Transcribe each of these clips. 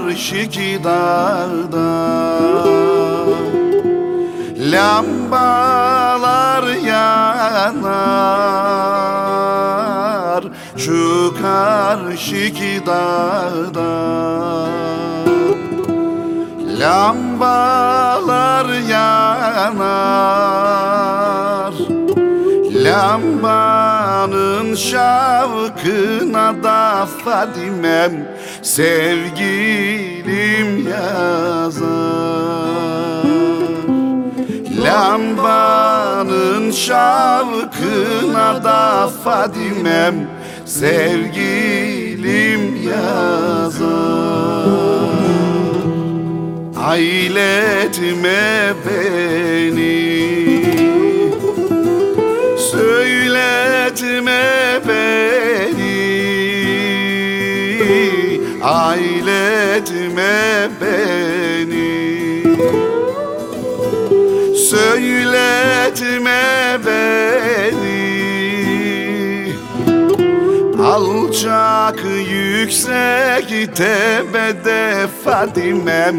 Karşıki dağda Lambalar yanar Şu karşıki dağda Lambalar yanar Lambanın şavkına da Fadimem Sevgilim yazar. Lambanın şavkına da Fadimem Sevgilim yazar. Ailetme beni Söyletme beni. Ailetme beni. Söyletme beni. Alçak yüksek tepede Fadimem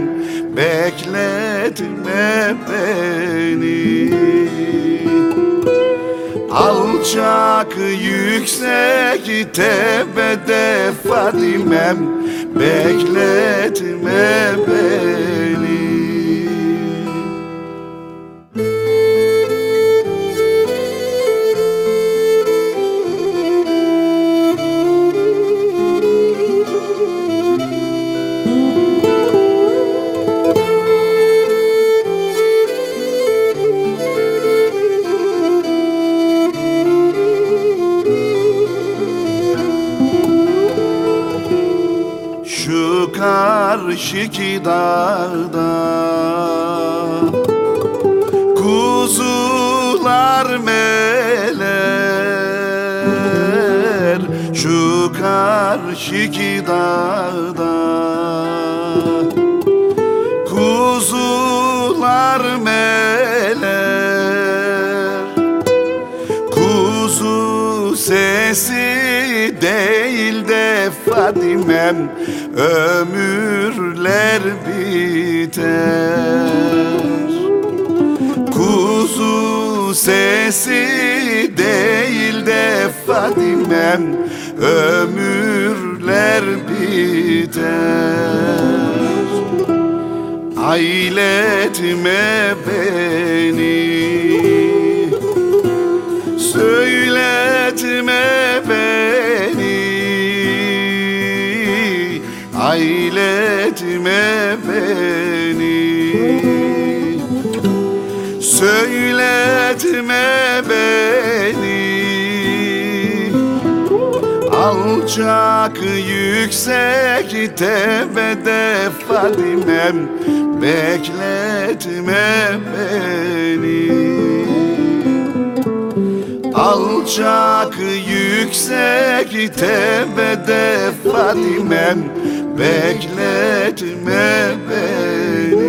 Bekletme beni Alçak yüksek tepede Fadimem Bekletme beni Şu karşıki dağda. Kuzular meler Şu karşıki dağda sesi değil de Fadimem Ömürler biter. Kuzu sesi değil de Fadimem Ömürler biter. Ailetme beni Söyletme beni. Ailetme beni. Söyletme beni. Alçak yüksek tepede Fadimem Bekletme beni. Alçak yüksek tepede Fatime'm Bekletme beni.